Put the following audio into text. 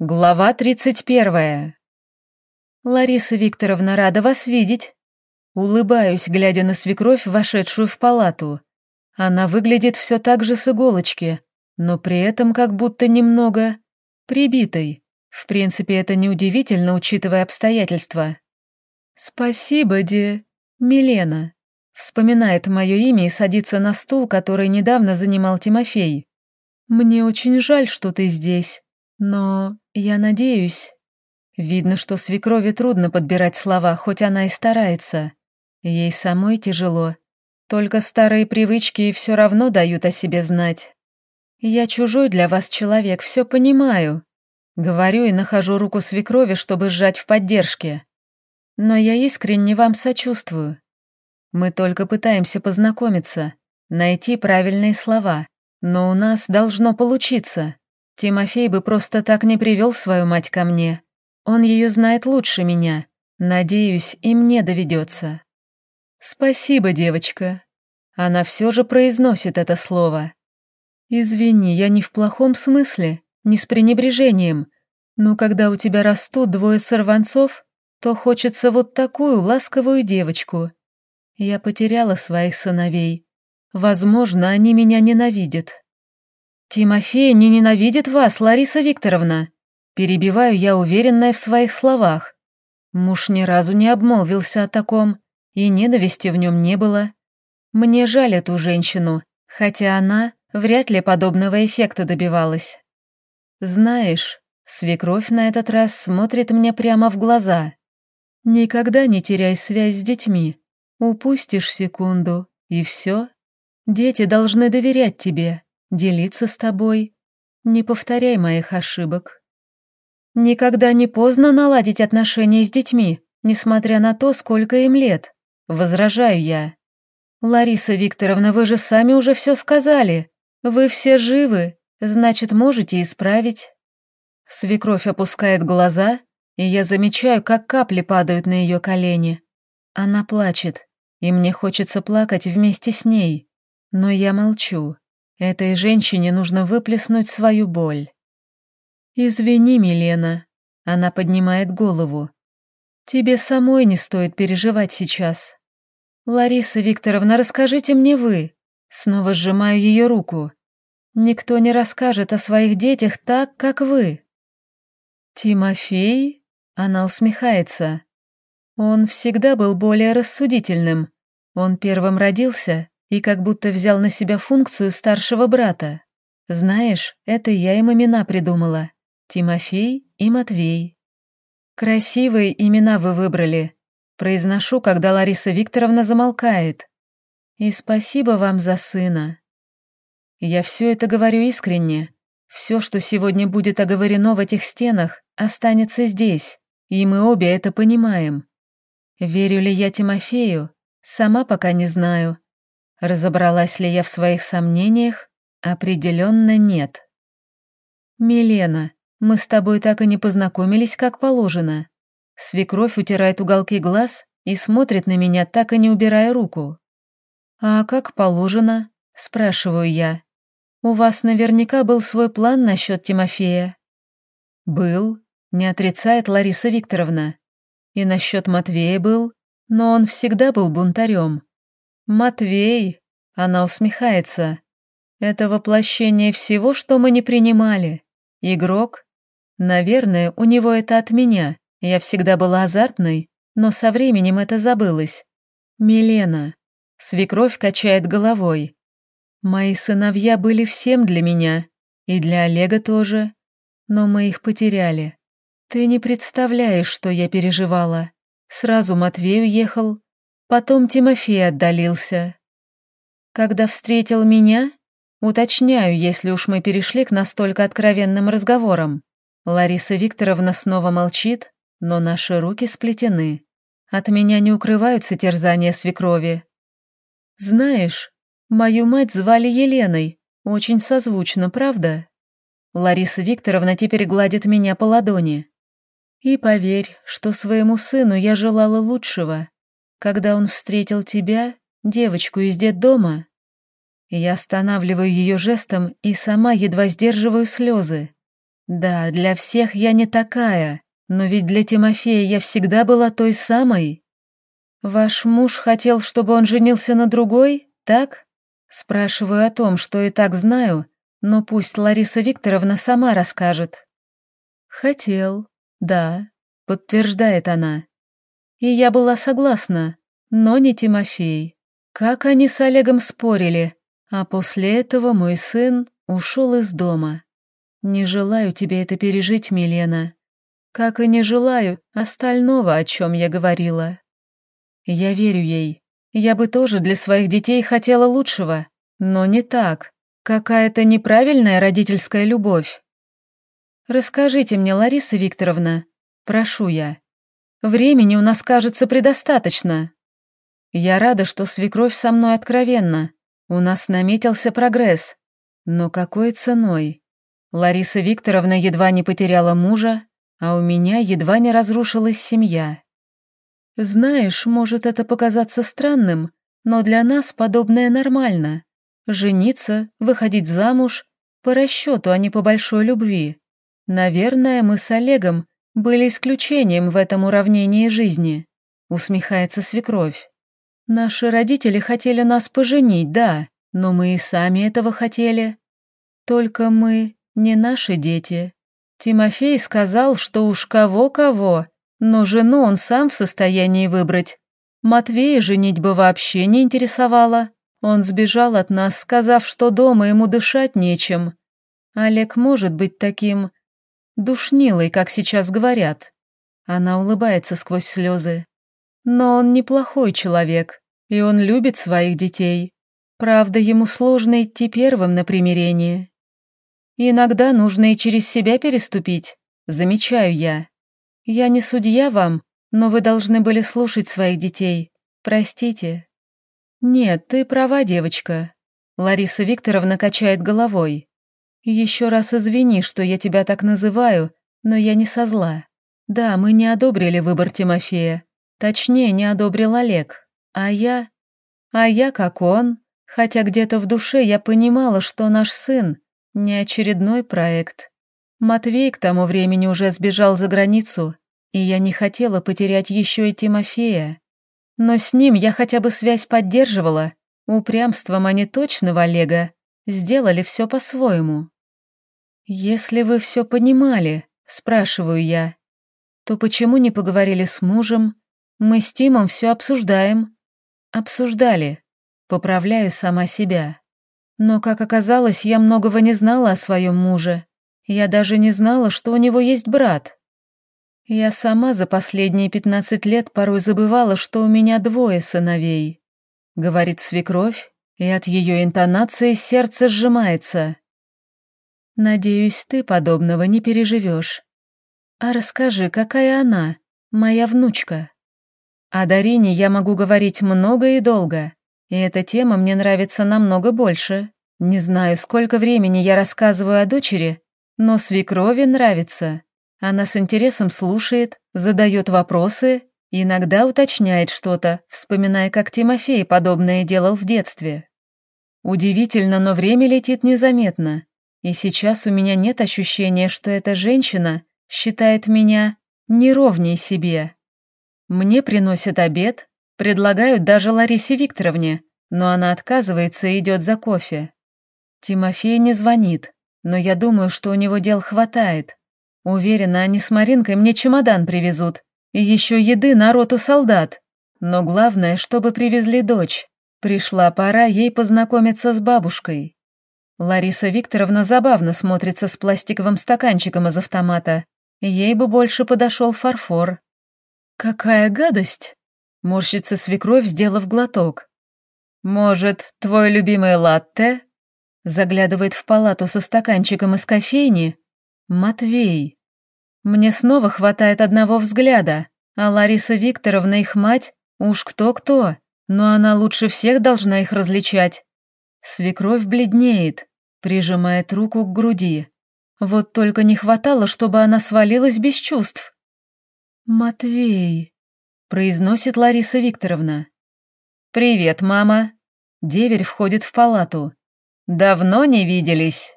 Глава 31. Лариса Викторовна, рада вас видеть. Улыбаюсь, глядя на свекровь, вошедшую в палату. Она выглядит все так же с иголочки, но при этом как будто немного прибитой. В принципе, это неудивительно, учитывая обстоятельства. Спасибо, Де... Милена. Вспоминает мое имя и садится на стул, который недавно занимал Тимофей. Мне очень жаль, что ты здесь. Но я надеюсь. Видно, что свекрови трудно подбирать слова, хоть она и старается. Ей самой тяжело. Только старые привычки все равно дают о себе знать. Я чужой для вас человек, все понимаю. Говорю и нахожу руку свекрови, чтобы сжать в поддержке. Но я искренне вам сочувствую. Мы только пытаемся познакомиться, найти правильные слова, но у нас должно получиться. Тимофей бы просто так не привел свою мать ко мне. Он ее знает лучше меня. Надеюсь, и мне доведется. Спасибо, девочка. Она все же произносит это слово. Извини, я не в плохом смысле, не с пренебрежением, но когда у тебя растут двое сорванцов, то хочется вот такую ласковую девочку. Я потеряла своих сыновей. Возможно, они меня ненавидят. «Тимофей не ненавидит вас, Лариса Викторовна!» Перебиваю я, уверенная в своих словах. Муж ни разу не обмолвился о таком, и ненависти в нем не было. Мне жаль эту женщину, хотя она вряд ли подобного эффекта добивалась. Знаешь, свекровь на этот раз смотрит мне прямо в глаза. Никогда не теряй связь с детьми. Упустишь секунду, и все. Дети должны доверять тебе, делиться с тобой. Не повторяй моих ошибок. Никогда не поздно наладить отношения с детьми, несмотря на то, сколько им лет. Возражаю я. Лариса Викторовна, вы же сами уже все сказали. Вы все живы, значит, можете исправить. Свекровь опускает глаза, и я замечаю, как капли падают на ее колени. Она плачет, и мне хочется плакать вместе с ней, но я молчу. Этой женщине нужно выплеснуть свою боль. «Извини, Милена», — она поднимает голову. «Тебе самой не стоит переживать сейчас. Лариса Викторовна, расскажите мне вы». Снова сжимаю ее руку. «Никто не расскажет о своих детях так, как вы». «Тимофей?» — она усмехается. «Он всегда был более рассудительным. Он первым родился, и как будто взял на себя функцию старшего брата. Знаешь, это я им имена придумала. Тимофей и Матвей. Красивые имена вы выбрали. Произношу, когда Лариса Викторовна замолкает. И спасибо вам за сына. Я все это говорю искренне. Все, что сегодня будет оговорено в этих стенах, останется здесь, и мы обе это понимаем. Верю ли я Тимофею? Сама пока не знаю, Разобралась ли я в своих сомнениях? Определенно нет. «Милена, мы с тобой так и не познакомились, как положено». Свекровь утирает уголки глаз и смотрит на меня, так и не убирая руку. «А как положено?» – спрашиваю я. «У вас наверняка был свой план насчет Тимофея». «Был», – не отрицает Лариса Викторовна. «И насчет Матвея был, но он всегда был бунтарем. «Матвей!» — она усмехается. «Это воплощение всего, что мы не принимали. Игрок? Наверное, у него это от меня. Я всегда была азартной, но со временем это забылось. Милена». Свекровь качает головой. «Мои сыновья были всем для меня, и для Олега тоже, но мы их потеряли. Ты не представляешь, что я переживала. Сразу Матвей уехал, Потом Тимофей отдалился. Когда встретил меня, уточняю, если уж мы перешли к настолько откровенным разговорам. Лариса Викторовна снова молчит, но наши руки сплетены. От меня не укрываются терзания свекрови. Знаешь, мою мать звали Еленой, очень созвучно, правда? Лариса Викторовна теперь гладит меня по ладони. И поверь, что своему сыну я желала лучшего, когда он встретил тебя, девочку из детдома. Я останавливаю ее жестом и сама едва сдерживаю слезы. Да, для всех я не такая, но ведь для Тимофея я всегда была той самой. Ваш муж хотел, чтобы он женился на другой, так? Спрашиваю о том, что и так знаю, но пусть Лариса Викторовна сама расскажет. Хотел, да, подтверждает она. И я была согласна, но не Тимофей. Как они с Олегом спорили, а после этого мой сын ушел из дома. Не желаю тебе это пережить, Милена. Как и не желаю остального, о чем я говорила. Я верю ей. Я бы тоже для своих детей хотела лучшего, но не так. Какая-то неправильная родительская любовь. Расскажите мне, Лариса Викторовна, прошу я. Времени у нас, кажется, предостаточно. Я рада, что свекровь со мной откровенна. У нас наметился прогресс. Но какой ценой? Лариса Викторовна едва не потеряла мужа, а у меня едва не разрушилась семья. Знаешь, может это показаться странным, но для нас подобное нормально. Жениться, выходить замуж по расчету, а не по большой любви. Наверное, мы с Олегом были исключением в этом уравнении жизни, усмехается свекровь. Наши родители хотели нас поженить, да, но мы и сами этого хотели. Только мы не наши дети. Тимофей сказал, что уж кого-кого, но жену он сам в состоянии выбрать. Матвея женить бы вообще не интересовало. Он сбежал от нас, сказав, что дома ему дышать нечем. Олег может быть таким душнилой, как сейчас говорят. Она улыбается сквозь слезы. Но он неплохой человек, и он любит своих детей. Правда, ему сложно идти первым на примирение. Иногда нужно и через себя переступить, замечаю я. Я не судья вам, но вы должны были слушать своих детей. Простите. Нет, ты права, девочка. Лариса Викторовна качает головой. Еще раз извини, что я тебя так называю, но я не со зла. Да, мы не одобрили выбор Тимофея. Точнее, не одобрил Олег. А я... А я как он. Хотя где-то в душе я понимала, что наш сын не очередной проект. Матвей к тому времени уже сбежал за границу, и я не хотела потерять еще и Тимофея. Но с ним я хотя бы связь поддерживала. Упрямством они точно в Олега сделали все по-своему. «Если вы все понимали», — спрашиваю я, «то почему не поговорили с мужем? Мы с Тимом все обсуждаем». «Обсуждали», — поправляю сама себя. Но, как оказалось, я многого не знала о своем муже. Я даже не знала, что у него есть брат. Я сама за последние пятнадцать лет порой забывала, что у меня двое сыновей. Говорит свекровь, и от ее интонации сердце сжимается. Надеюсь, ты подобного не переживешь. А расскажи, какая она, моя внучка? О Дарине я могу говорить много и долго. И эта тема мне нравится намного больше. Не знаю, сколько времени я рассказываю о дочери, но свекрови нравится. Она с интересом слушает, задает вопросы, иногда уточняет что-то, вспоминая, как Тимофей подобное делал в детстве. Удивительно, но время летит незаметно. И сейчас у меня нет ощущения, что эта женщина считает меня неровней себе. Мне приносят обед, Предлагают даже Ларисе Викторовне, но она отказывается и идет за кофе. Тимофей не звонит, но я думаю, что у него дел хватает. Уверена, они с Маринкой мне чемодан привезут. И еще еды на роту солдат. Но главное, чтобы привезли дочь. Пришла пора ей познакомиться с бабушкой. Лариса Викторовна забавно смотрится с пластиковым стаканчиком из автомата. Ей бы больше подошел фарфор. «Какая гадость!» Морщится свекровь, сделав глоток. «Может, твой любимый латте?» Заглядывает в палату со стаканчиком из кофейни. «Матвей». Мне снова хватает одного взгляда, а Лариса Викторовна, их мать, уж кто-кто, но она лучше всех должна их различать. Свекровь бледнеет, прижимает руку к груди. Вот только не хватало, чтобы она свалилась без чувств. «Матвей», произносит Лариса Викторовна. «Привет, мама!» Деверь входит в палату. «Давно не виделись?»